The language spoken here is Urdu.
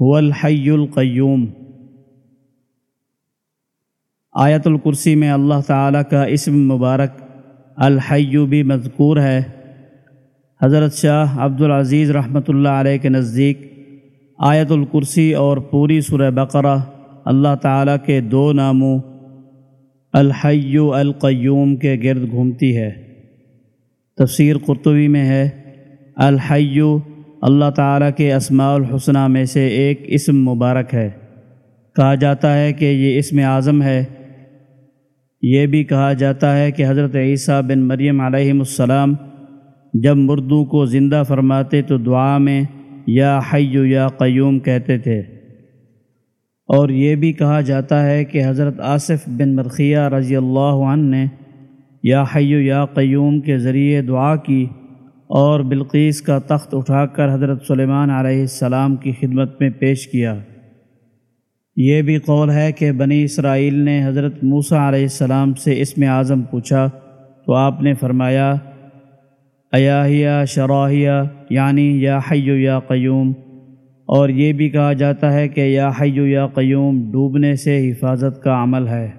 هو الحی القیوم آیت الکرسی میں اللہ تعالیٰ کا اسم مبارک الحی بھی مذکور ہے۔ حضرت شاہ عبد العزیز رحمۃ اللہ علیہ کے نزدیک آیت الکرسی اور پوری سورہ بقرہ اللہ تعالیٰ کے دو ناموں الحی القیوم کے گرد گھومتی ہے۔ تفسیر قرطبی میں ہے الحی اللہ تعالیٰ کے اسماع الحسنہ میں سے ایک اسم مبارک ہے۔ کہا جاتا ہے کہ یہ اسم اعظم ہے۔ یہ بھی کہا جاتا ہے کہ حضرت عیسیٰ بن مریم علیہ السلام جب مردوں کو زندہ فرماتے تو دعا میں یا حیو یا قیوم کہتے تھے۔ اور یہ بھی کہا جاتا ہے کہ حضرت آصف بن مرخیہ رضی اللہ عنہ نے یا حیو یا قیوم کے ذریعے دعا کی اور بلقیس کا تخت اٹھا کر حضرت سلیمان علیہ السلام کی خدمت میں پیش کیا۔ یہ بھی قول ہے کہ بنی اسرائیل نے حضرت موسیٰ علیہ السلام سے اسم اعظم پوچھا تو آپ نے فرمایا ایاہیہ شراہیہ یعنی یا حیو یا قیوم؟ اور یہ بھی کہا جاتا ہے کہ یا حیو یا قیوم ڈوبنے سے حفاظت کا عمل ہے۔